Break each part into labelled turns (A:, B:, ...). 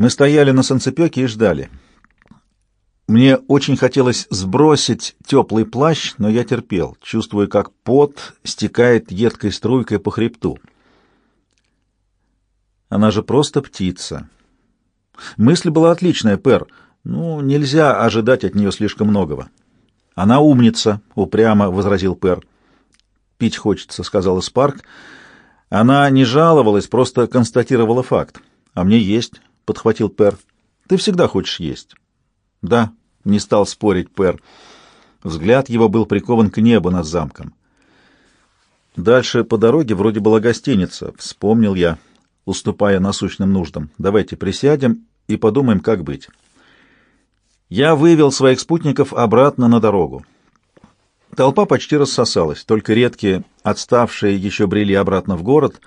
A: Мы стояли на санцепёке и ждали. Мне очень хотелось сбросить теплый плащ, но я терпел, чувствуя, как пот стекает едкой струйкой по хребту. Она же просто птица. Мысль была отличная, Пер. Ну, нельзя ожидать от нее слишком многого. Она умница, упрямо возразил Пер. Пить хочется, сказала Спарк. Она не жаловалась, просто констатировала факт. А мне есть, подхватил Пер. Ты всегда хочешь есть. Да, не стал спорить Пер. Взгляд его был прикован к небу над замком. Дальше по дороге вроде была гостиница, вспомнил я уступая насущным нуждам. Давайте присядем и подумаем, как быть. Я вывел своих спутников обратно на дорогу. Толпа почти рассосалась, только редкие, отставшие, еще брели обратно в город.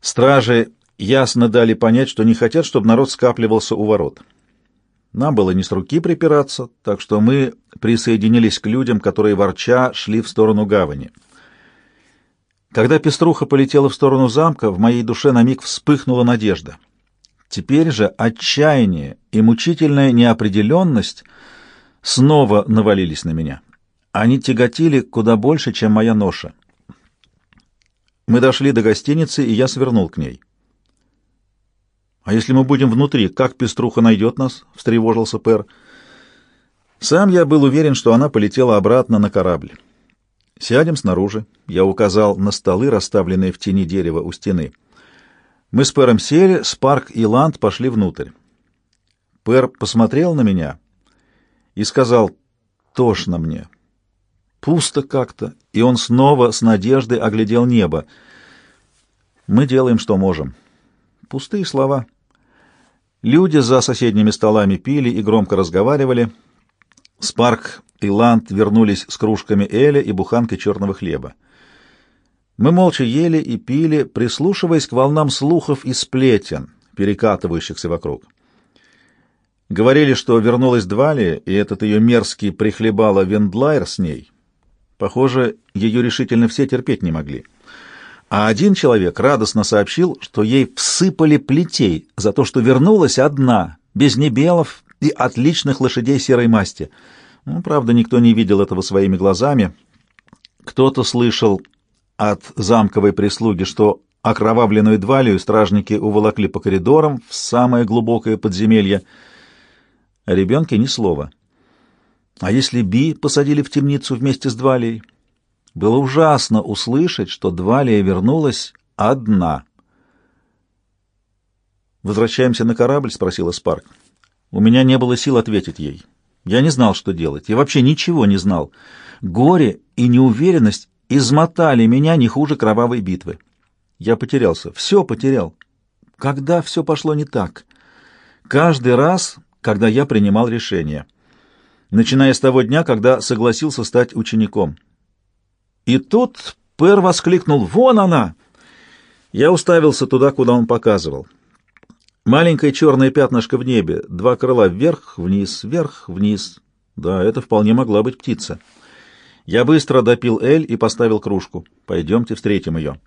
A: Стражи ясно дали понять, что не хотят, чтобы народ скапливался у ворот. Нам было не с руки припираться, так что мы присоединились к людям, которые ворча шли в сторону гавани. Когда пеструха полетела в сторону замка, в моей душе на миг вспыхнула надежда. Теперь же отчаяние и мучительная неопределенность снова навалились на меня. Они тяготили куда больше, чем моя ноша. Мы дошли до гостиницы, и я свернул к ней. «А если мы будем внутри, как пеструха найдет нас?» — встревожился Пер. Сам я был уверен, что она полетела обратно на корабль. «Сядем снаружи», — я указал на столы, расставленные в тени дерева у стены. Мы с Пером сели, Спарк и Ланд пошли внутрь. Пер посмотрел на меня и сказал, «Тошно мне. Пусто как-то». И он снова с надеждой оглядел небо. «Мы делаем, что можем». Пустые слова. Люди за соседними столами пили и громко разговаривали. Спарк и Ланд вернулись с кружками эля и буханкой черного хлеба. Мы молча ели и пили, прислушиваясь к волнам слухов и сплетен, перекатывающихся вокруг. Говорили, что вернулась Двали, и этот ее мерзкий прихлебала Вендлайр с ней. Похоже, ее решительно все терпеть не могли. А один человек радостно сообщил, что ей всыпали плетей за то, что вернулась одна, без небелов и отличных лошадей серой масти — ну, правда, никто не видел этого своими глазами. Кто-то слышал от замковой прислуги, что окровавленную двалию стражники уволокли по коридорам в самое глубокое подземелье. Ребенке ни слова. А если Би посадили в темницу вместе с Двалией? Было ужасно услышать, что Двалия вернулась одна. «Возвращаемся на корабль?» — спросила Спарк. У меня не было сил ответить ей. Я не знал, что делать. Я вообще ничего не знал. Горе и неуверенность измотали меня не хуже кровавой битвы. Я потерялся. Все потерял. Когда все пошло не так? Каждый раз, когда я принимал решение. Начиная с того дня, когда согласился стать учеником. И тут Пэр воскликнул «Вон она!» Я уставился туда, куда он показывал. Маленькое черное пятнышко в небе, два крыла вверх, вниз, вверх, вниз. Да, это вполне могла быть птица. Я быстро допил эль и поставил кружку. Пойдемте встретим ее.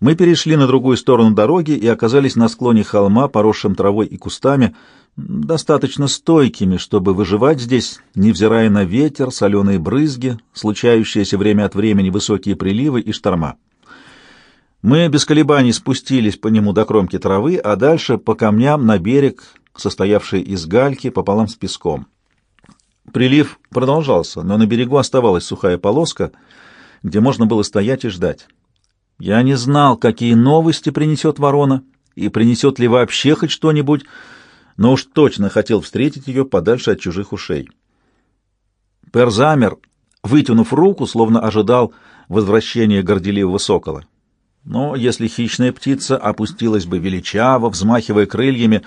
A: Мы перешли на другую сторону дороги и оказались на склоне холма, поросшем травой и кустами, достаточно стойкими, чтобы выживать здесь, невзирая на ветер, соленые брызги, случающиеся время от времени высокие приливы и шторма. Мы без колебаний спустились по нему до кромки травы, а дальше по камням на берег, состоявший из гальки пополам с песком. Прилив продолжался, но на берегу оставалась сухая полоска, где можно было стоять и ждать. Я не знал, какие новости принесет ворона, и принесет ли вообще хоть что-нибудь, но уж точно хотел встретить ее подальше от чужих ушей. Пер замер, вытянув руку, словно ожидал возвращения горделивого сокола. Но если хищная птица опустилась бы величаво, взмахивая крыльями,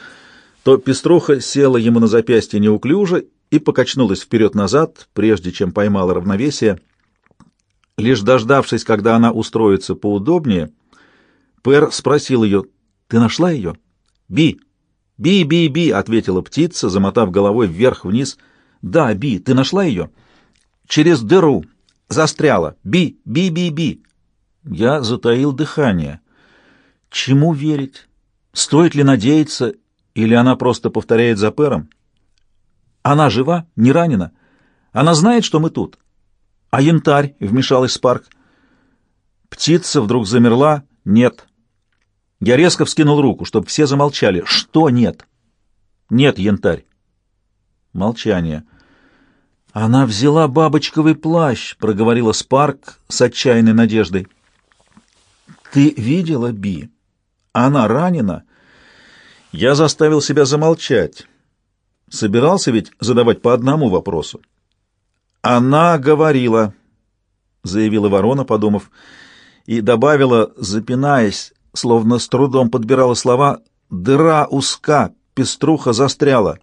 A: то пеструха села ему на запястье неуклюже и покачнулась вперед-назад, прежде чем поймала равновесие. Лишь дождавшись, когда она устроится поудобнее, Пер спросил ее, «Ты нашла ее?» «Би!» «Би, би, би!» — ответила птица, замотав головой вверх-вниз. «Да, Би, ты нашла ее?» «Через дыру. Застряла. Би, би, би, би!» Я затаил дыхание. Чему верить? Стоит ли надеяться Или она просто повторяет за Пером? Она жива, не ранена. Она знает, что мы тут. А янтарь, — вмешалась Спарк. Птица вдруг замерла. Нет. Я резко вскинул руку, чтобы все замолчали. Что нет? Нет, янтарь. Молчание. Она взяла бабочковый плащ, — проговорила Спарк с отчаянной надеждой. Ты видела, Би? Она ранена? Я заставил себя замолчать. Собирался ведь задавать по одному вопросу. «Она говорила», — заявила ворона, подумав, и добавила, запинаясь, словно с трудом подбирала слова, «дыра узка, пеструха застряла».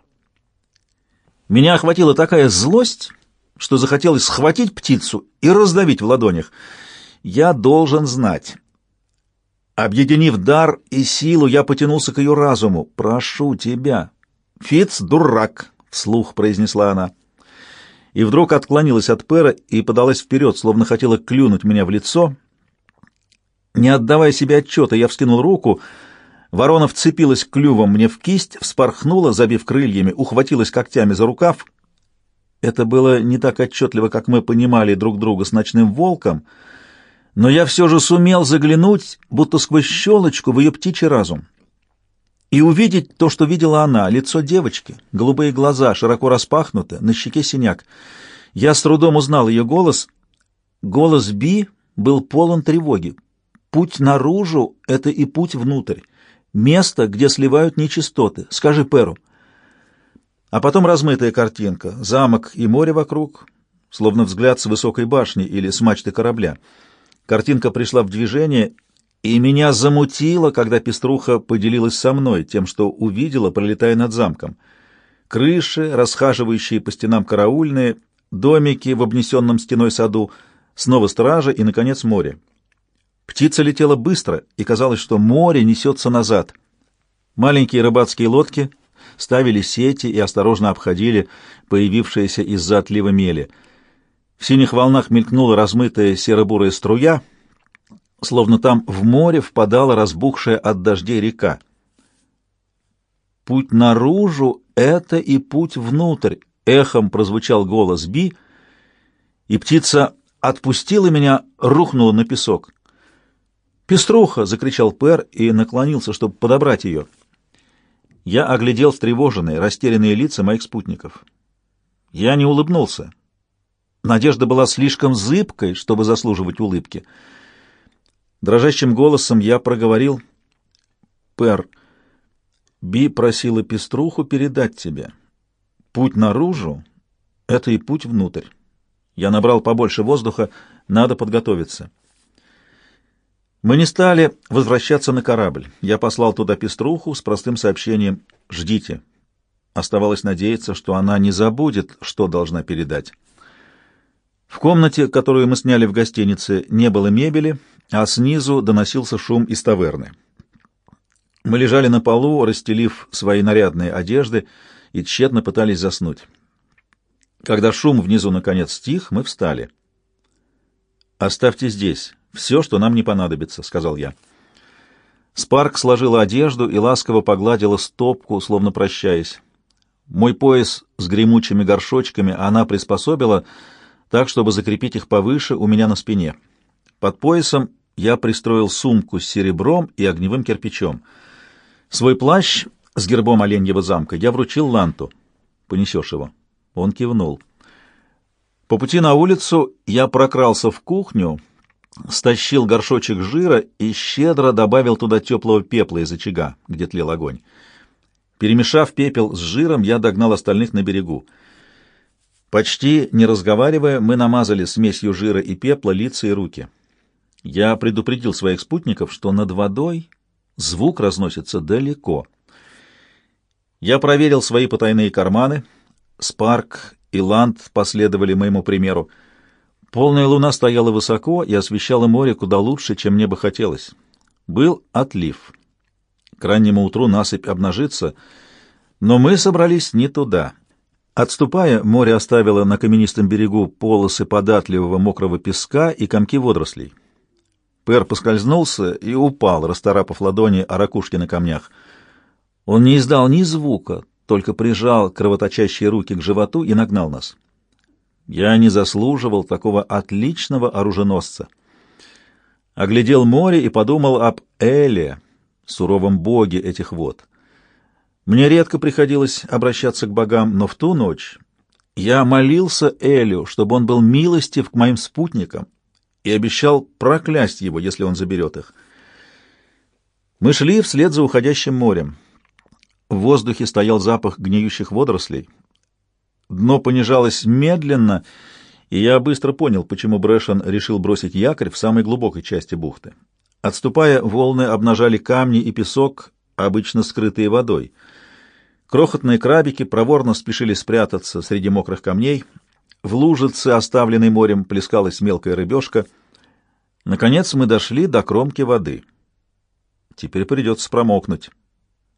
A: Меня охватила такая злость, что захотелось схватить птицу и раздавить в ладонях. Я должен знать. Объединив дар и силу, я потянулся к ее разуму. «Прошу тебя, «Фиц — дурак», — вслух произнесла она. И вдруг отклонилась от Пэра и подалась вперед, словно хотела клюнуть меня в лицо. Не отдавая себе отчета, я вскинул руку. Ворона вцепилась клювом мне в кисть, вспорхнула, забив крыльями, ухватилась когтями за рукав. Это было не так отчетливо, как мы понимали друг друга с ночным волком, но я все же сумел заглянуть, будто сквозь щелочку, в ее птичий разум и увидеть то, что видела она, лицо девочки, голубые глаза, широко распахнуты, на щеке синяк. Я с трудом узнал ее голос. Голос Би был полон тревоги. Путь наружу — это и путь внутрь. Место, где сливают нечистоты. Скажи Перу. А потом размытая картинка. Замок и море вокруг, словно взгляд с высокой башни или с мачты корабля. Картинка пришла в движение, и меня замутило, когда пеструха поделилась со мной тем, что увидела, пролетая над замком. Крыши, расхаживающие по стенам караульные, домики в обнесенном стеной саду, снова стража и, наконец, море. Птица летела быстро, и казалось, что море несется назад. Маленькие рыбацкие лодки ставили сети и осторожно обходили появившиеся из-за отлива мели. В синих волнах мелькнула размытая серо-бурая струя — словно там в море впадала разбухшая от дождей река. «Путь наружу — это и путь внутрь», — эхом прозвучал голос Би, и птица отпустила меня, рухнула на песок. «Пеструха!» — закричал Пер и наклонился, чтобы подобрать ее. Я оглядел встревоженные, растерянные лица моих спутников. Я не улыбнулся. Надежда была слишком зыбкой, чтобы заслуживать улыбки — Дрожащим голосом я проговорил. «Пэр, Би просила пеструху передать тебе. Путь наружу — это и путь внутрь. Я набрал побольше воздуха, надо подготовиться». Мы не стали возвращаться на корабль. Я послал туда пеструху с простым сообщением «Ждите». Оставалось надеяться, что она не забудет, что должна передать. В комнате, которую мы сняли в гостинице, не было мебели — а снизу доносился шум из таверны. Мы лежали на полу, расстелив свои нарядные одежды, и тщетно пытались заснуть. Когда шум внизу наконец стих, мы встали. «Оставьте здесь все, что нам не понадобится», — сказал я. Спарк сложила одежду и ласково погладила стопку, словно прощаясь. Мой пояс с гремучими горшочками она приспособила так, чтобы закрепить их повыше у меня на спине. Под поясом я пристроил сумку с серебром и огневым кирпичом. Свой плащ с гербом Оленьего замка я вручил Ланту. «Понесешь его». Он кивнул. По пути на улицу я прокрался в кухню, стащил горшочек жира и щедро добавил туда теплого пепла из очага, где тлел огонь. Перемешав пепел с жиром, я догнал остальных на берегу. Почти не разговаривая, мы намазали смесью жира и пепла лица и руки. Я предупредил своих спутников, что над водой звук разносится далеко. Я проверил свои потайные карманы. Спарк и Ланд последовали моему примеру. Полная луна стояла высоко и освещала море куда лучше, чем мне бы хотелось. Был отлив. К раннему утру насыпь обнажится, но мы собрались не туда. Отступая, море оставило на каменистом берегу полосы податливого мокрого песка и комки водорослей. Пэр поскользнулся и упал, расторапав ладони о ракушки на камнях. Он не издал ни звука, только прижал кровоточащие руки к животу и нагнал нас. Я не заслуживал такого отличного оруженосца. Оглядел море и подумал об Эле, суровом боге этих вод. Мне редко приходилось обращаться к богам, но в ту ночь я молился Элю, чтобы он был милостив к моим спутникам и обещал проклясть его, если он заберет их. Мы шли вслед за уходящим морем. В воздухе стоял запах гниющих водорослей. Дно понижалось медленно, и я быстро понял, почему Брэшен решил бросить якорь в самой глубокой части бухты. Отступая, волны обнажали камни и песок, обычно скрытые водой. Крохотные крабики проворно спешили спрятаться среди мокрых камней. В лужице, оставленной морем, плескалась мелкая рыбешка. Наконец мы дошли до кромки воды. Теперь придется промокнуть.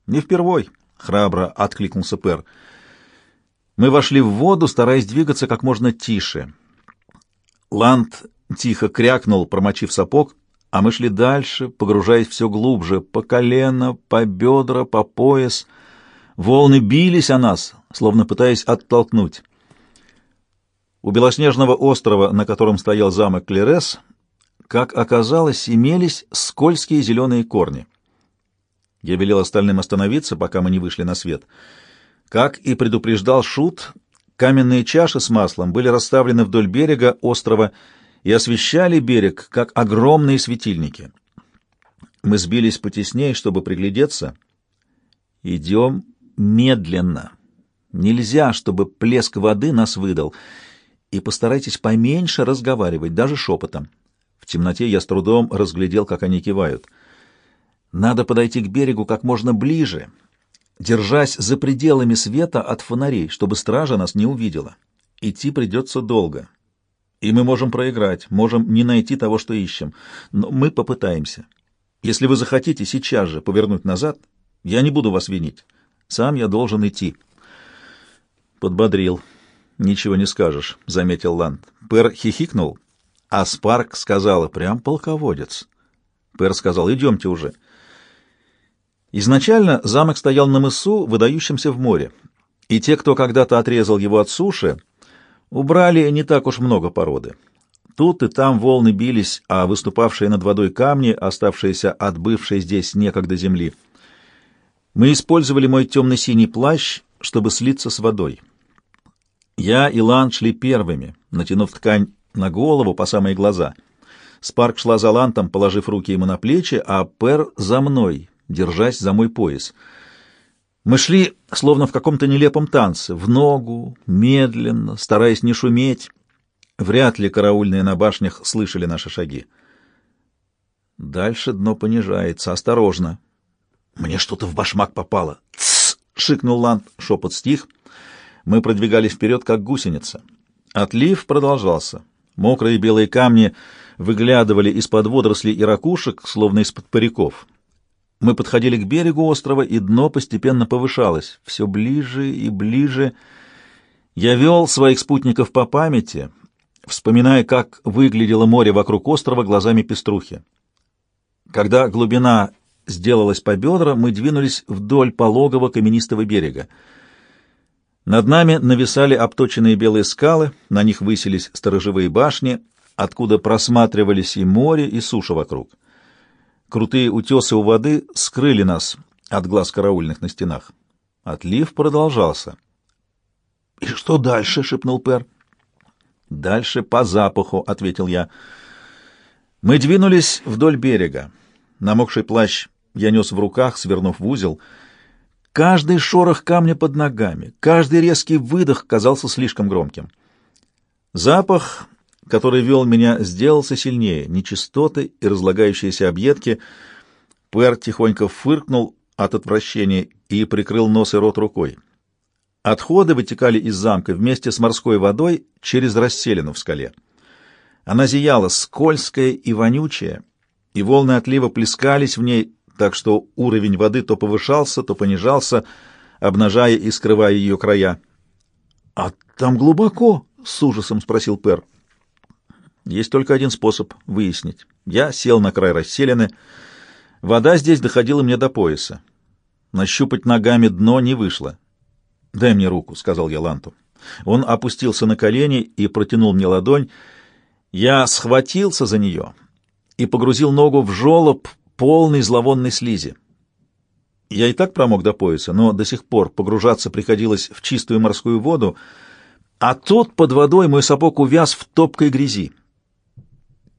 A: Не впервой, — храбро откликнулся Пер. Мы вошли в воду, стараясь двигаться как можно тише. Ланд тихо крякнул, промочив сапог, а мы шли дальше, погружаясь все глубже, по колено, по бедра, по пояс. Волны бились о нас, словно пытаясь оттолкнуть. У белоснежного острова, на котором стоял замок Клерес, как оказалось, имелись скользкие зеленые корни. Я велел остальным остановиться, пока мы не вышли на свет. Как и предупреждал Шут, каменные чаши с маслом были расставлены вдоль берега острова и освещали берег, как огромные светильники. Мы сбились потеснее, чтобы приглядеться. Идем медленно. Нельзя, чтобы плеск воды нас выдал. И постарайтесь поменьше разговаривать, даже шепотом. В темноте я с трудом разглядел, как они кивают. Надо подойти к берегу как можно ближе, держась за пределами света от фонарей, чтобы стража нас не увидела. Идти придется долго. И мы можем проиграть, можем не найти того, что ищем. Но мы попытаемся. Если вы захотите сейчас же повернуть назад, я не буду вас винить. Сам я должен идти. Подбодрил. Ничего не скажешь, — заметил Ланд. Пэр хихикнул, а Спарк сказала, прям полководец. Пэр сказал, идемте уже. Изначально замок стоял на мысу, выдающемся в море, и те, кто когда-то отрезал его от суши, убрали не так уж много породы. Тут и там волны бились, а выступавшие над водой камни, оставшиеся от бывшей здесь некогда земли. Мы использовали мой темно-синий плащ, чтобы слиться с водой. Я и Лан шли первыми, натянув ткань на голову по самые глаза. Спарк шла за Лантом, положив руки ему на плечи, а Пер за мной, держась за мой пояс. Мы шли, словно в каком-то нелепом танце, в ногу, медленно, стараясь не шуметь. Вряд ли караульные на башнях слышали наши шаги. Дальше дно понижается. Осторожно. Мне что-то в башмак попало. «Тссс!» — шикнул Ланд. Шепот стих. Мы продвигались вперед, как гусеница. Отлив продолжался. Мокрые белые камни выглядывали из-под водорослей и ракушек, словно из-под париков. Мы подходили к берегу острова, и дно постепенно повышалось, все ближе и ближе. Я вел своих спутников по памяти, вспоминая, как выглядело море вокруг острова глазами пеструхи. Когда глубина сделалась по бедра, мы двинулись вдоль пологого каменистого берега. Над нами нависали обточенные белые скалы, на них высились сторожевые башни, откуда просматривались и море, и суша вокруг. Крутые утесы у воды скрыли нас от глаз караульных на стенах. Отлив продолжался. — И что дальше? — шепнул Пер. — Дальше по запаху, — ответил я. Мы двинулись вдоль берега. Намокший плащ я нес в руках, свернув в узел — Каждый шорох камня под ногами, каждый резкий выдох казался слишком громким. Запах, который вел меня, сделался сильнее, нечистоты и разлагающиеся объедки. Пэр тихонько фыркнул от отвращения и прикрыл нос и рот рукой. Отходы вытекали из замка вместе с морской водой через расселину в скале. Она зияла, скользкая и вонючая, и волны отлива плескались в ней, так что уровень воды то повышался, то понижался, обнажая и скрывая ее края. — А там глубоко? — с ужасом спросил Пер. — Есть только один способ выяснить. Я сел на край расселены. Вода здесь доходила мне до пояса. Нащупать ногами дно не вышло. «Дай мне руку», — сказал я Ланту. Он опустился на колени и протянул мне ладонь. Я схватился за нее и погрузил ногу в жолоб, полный зловонной слизи. Я и так промок до пояса, но до сих пор погружаться приходилось в чистую морскую воду, а тут под водой мой сапог увяз в топкой грязи.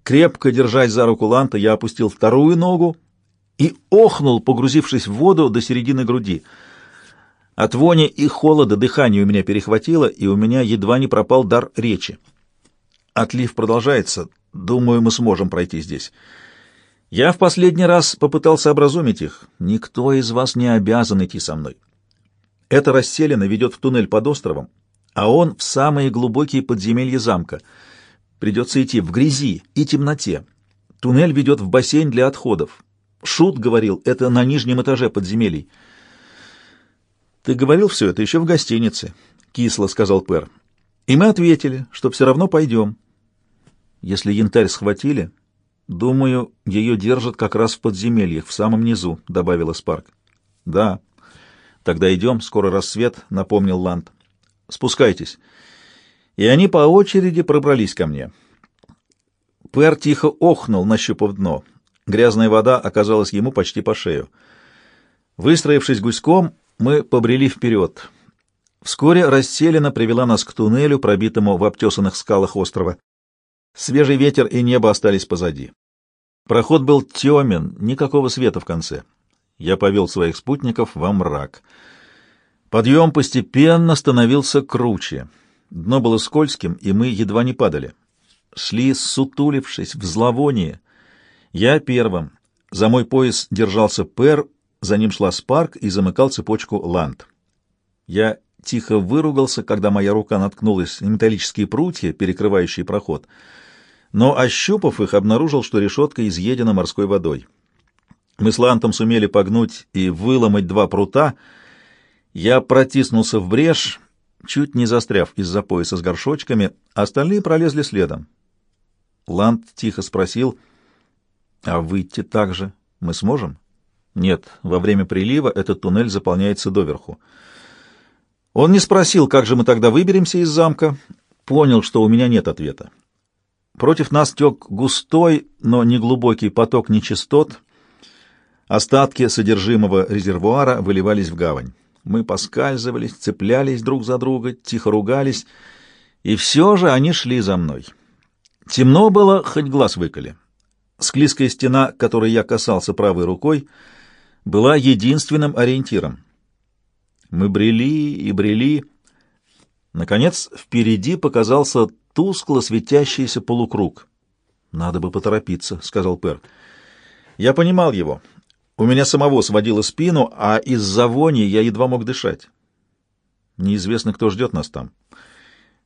A: Крепко держась за руку Ланта, я опустил вторую ногу и охнул, погрузившись в воду до середины груди. От вони и холода дыхание у меня перехватило, и у меня едва не пропал дар речи. Отлив продолжается. Думаю, мы сможем пройти здесь. Я в последний раз попытался образумить их. Никто из вас не обязан идти со мной. Это расселено ведет в туннель под островом, а он в самые глубокие подземелья замка. Придется идти в грязи и темноте. Туннель ведет в бассейн для отходов. Шут говорил, это на нижнем этаже подземелий. «Ты говорил все это еще в гостинице», — кисло сказал Пер. «И мы ответили, что все равно пойдем. Если янтарь схватили, думаю, ее держат как раз в подземельях, в самом низу», — добавила Спарк. «Да. Тогда идем, скоро рассвет», — напомнил Ланд. «Спускайтесь». И они по очереди пробрались ко мне. Пер тихо охнул, нащупав дно. Грязная вода оказалась ему почти по шею. Выстроившись гуськом, мы побрели вперед. Вскоре расселена привела нас к туннелю, пробитому в обтесанных скалах острова. Свежий ветер и небо остались позади. Проход был темен, никакого света в конце. Я повел своих спутников во мрак. Подъем постепенно становился круче. Дно было скользким, и мы едва не падали. Шли, сутулившись, в зловоние. Я первым. За мой пояс держался Пер, за ним шла Спарк и замыкал цепочку Ланд. Я тихо выругался, когда моя рука наткнулась на металлические прутья, перекрывающие проход, но, ощупав их, обнаружил, что решетка изъедена морской водой. Мы с Лантом сумели погнуть и выломать два прута. Я протиснулся в брешь, чуть не застряв из-за пояса с горшочками, остальные пролезли следом. Лант тихо спросил, «А выйти так же мы сможем?» Нет, во время прилива этот туннель заполняется доверху. Он не спросил, как же мы тогда выберемся из замка, понял, что у меня нет ответа. Против нас тек густой, но неглубокий поток нечистот. Остатки содержимого резервуара выливались в гавань. Мы поскальзывались, цеплялись друг за друга, тихо ругались, и все же они шли за мной. Темно было, хоть глаз выколи. Склизкая стена, которой я касался правой рукой, — была единственным ориентиром. Мы брели и брели. Наконец, впереди показался тускло светящийся полукруг. «Надо бы поторопиться», — сказал Пер. Я понимал его. У меня самого сводило спину, а из-за вони я едва мог дышать. Неизвестно, кто ждет нас там.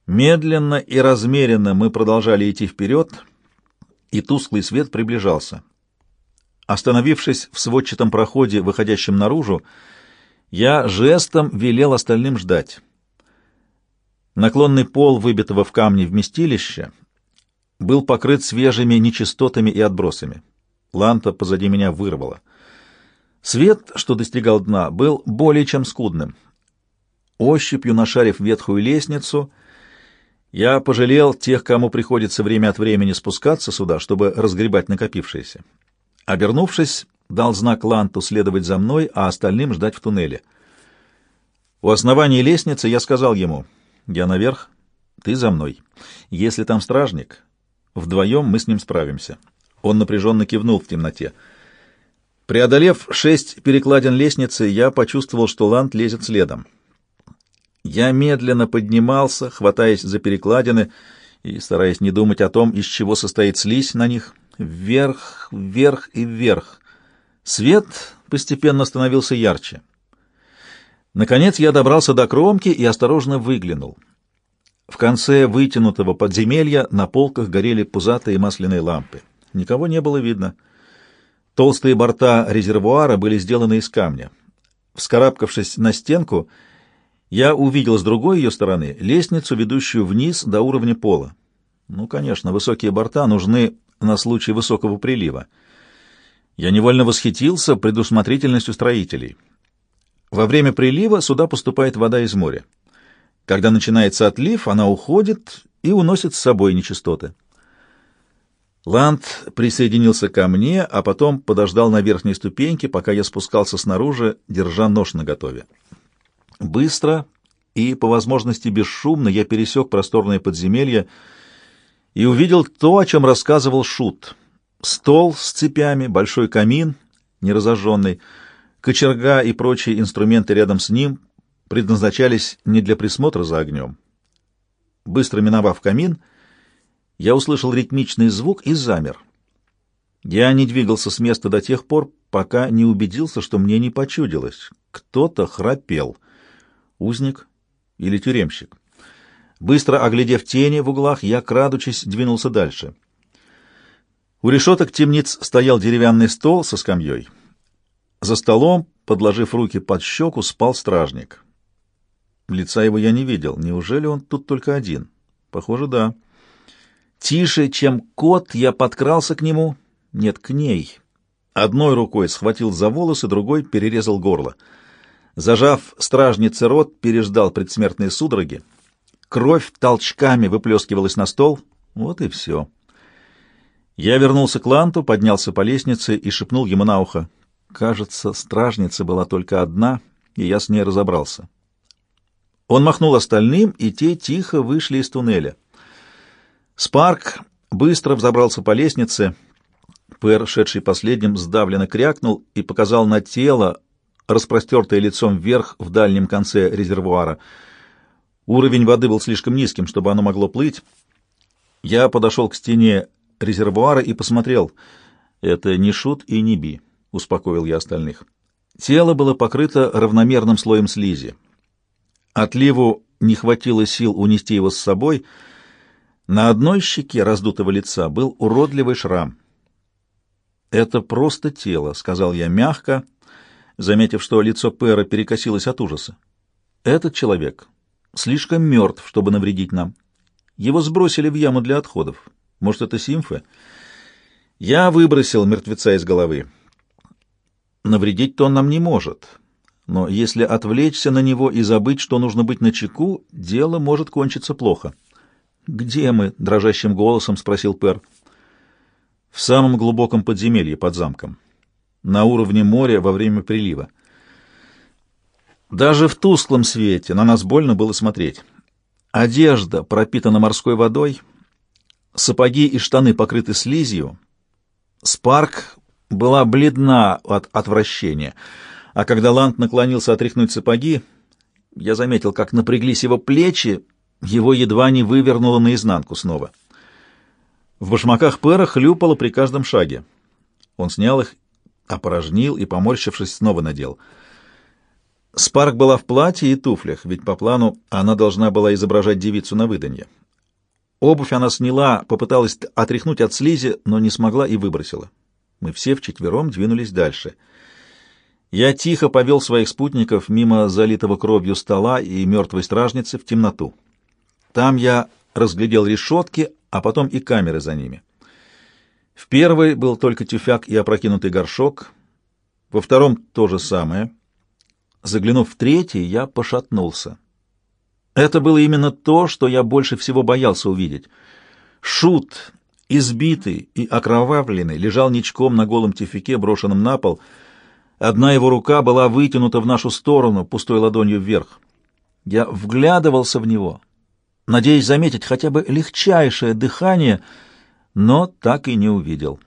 A: Медленно и размеренно мы продолжали идти вперед, и тусклый свет приближался. Остановившись в сводчатом проходе, выходящем наружу, я жестом велел остальным ждать. Наклонный пол выбитого в камне вместилища был покрыт свежими нечистотами и отбросами. Ланта позади меня вырвала. Свет, что достигал дна, был более чем скудным. Ощупью нашарив ветхую лестницу, я пожалел тех, кому приходится время от времени спускаться сюда, чтобы разгребать накопившееся. Обернувшись, дал знак Ланту следовать за мной, а остальным ждать в туннеле. У основания лестницы я сказал ему, «Я наверх, ты за мной. Если там стражник, вдвоем мы с ним справимся». Он напряженно кивнул в темноте. Преодолев шесть перекладин лестницы, я почувствовал, что Лант лезет следом. Я медленно поднимался, хватаясь за перекладины и стараясь не думать о том, из чего состоит слизь на них — вверх, вверх и вверх. Свет постепенно становился ярче. Наконец я добрался до кромки и осторожно выглянул. В конце вытянутого подземелья на полках горели пузатые масляные лампы. Никого не было видно. Толстые борта резервуара были сделаны из камня. Вскарабкавшись на стенку, я увидел с другой ее стороны лестницу, ведущую вниз до уровня пола. Ну, конечно, высокие борта нужны на случай высокого прилива. Я невольно восхитился предусмотрительностью строителей. Во время прилива сюда поступает вода из моря. Когда начинается отлив, она уходит и уносит с собой нечистоты. Ланд присоединился ко мне, а потом подождал на верхней ступеньке, пока я спускался снаружи, держа нож наготове. Быстро и, по возможности, бесшумно я пересек просторное подземелье и увидел то, о чем рассказывал Шут. Стол с цепями, большой камин, неразожженный, кочерга и прочие инструменты рядом с ним предназначались не для присмотра за огнем. Быстро миновав камин, я услышал ритмичный звук и замер. Я не двигался с места до тех пор, пока не убедился, что мне не почудилось. Кто-то храпел. Узник или тюремщик. Быстро оглядев тени в углах, я, крадучись, двинулся дальше. У решеток темниц стоял деревянный стол со скамьей. За столом, подложив руки под щеку, спал стражник. Лица его я не видел. Неужели он тут только один? Похоже, да. Тише, чем кот, я подкрался к нему. Нет, к ней. Одной рукой схватил за волосы, другой перерезал горло. Зажав стражнице рот, переждал предсмертные судороги. Кровь толчками выплескивалась на стол. Вот и все. Я вернулся к Ланту, поднялся по лестнице и шепнул ему на ухо. Кажется, стражница была только одна, и я с ней разобрался. Он махнул остальным, и те тихо вышли из туннеля. Спарк быстро взобрался по лестнице. Пэр, шедший последним, сдавленно крякнул и показал на тело, распростертое лицом вверх в дальнем конце резервуара. Уровень воды был слишком низким, чтобы оно могло плыть. Я подошел к стене резервуара и посмотрел. Это не шут и не би, — успокоил я остальных. Тело было покрыто равномерным слоем слизи. Отливу не хватило сил унести его с собой. На одной щеке раздутого лица был уродливый шрам. «Это просто тело», — сказал я мягко, заметив, что лицо Пэра перекосилось от ужаса. «Этот человек слишком мертв, чтобы навредить нам. Его сбросили в яму для отходов. Может, это симфы?» Я выбросил мертвеца из головы. Навредить-то он нам не может. Но если отвлечься на него и забыть, что нужно быть начеку, дело может кончиться плохо. «Где мы?» — дрожащим голосом спросил Пер. «В самом глубоком подземелье под замком, на уровне моря во время прилива. Даже в тусклом свете на нас больно было смотреть. Одежда пропитана морской водой, сапоги и штаны покрыты слизью. Спарк была бледна от отвращения — а когда Ланд наклонился отряхнуть сапоги, я заметил, как напряглись его плечи, его едва не вывернуло наизнанку снова. В башмаках Пэра хлюпало при каждом шаге. Он снял их, опорожнил и, поморщившись, снова надел. Спарк была в платье и туфлях, ведь по плану она должна была изображать девицу на выданье. Обувь она сняла, попыталась отряхнуть от слизи, но не смогла и выбросила. Мы все вчетвером двинулись дальше — я тихо повел своих спутников мимо залитого кровью стола и мертвой стражницы в темноту. Там я разглядел решетки, а потом и камеры за ними. В первой был только тюфяк и опрокинутый горшок, во втором то же самое. Заглянув в третий, я пошатнулся. Это было именно то, что я больше всего боялся увидеть. Шут, избитый и окровавленный, лежал ничком на голом тюфяке, брошенном на пол — Одна его рука была вытянута в нашу сторону, пустой ладонью вверх. Я вглядывался в него, надеясь заметить хотя бы легчайшее дыхание, но так и не увидел.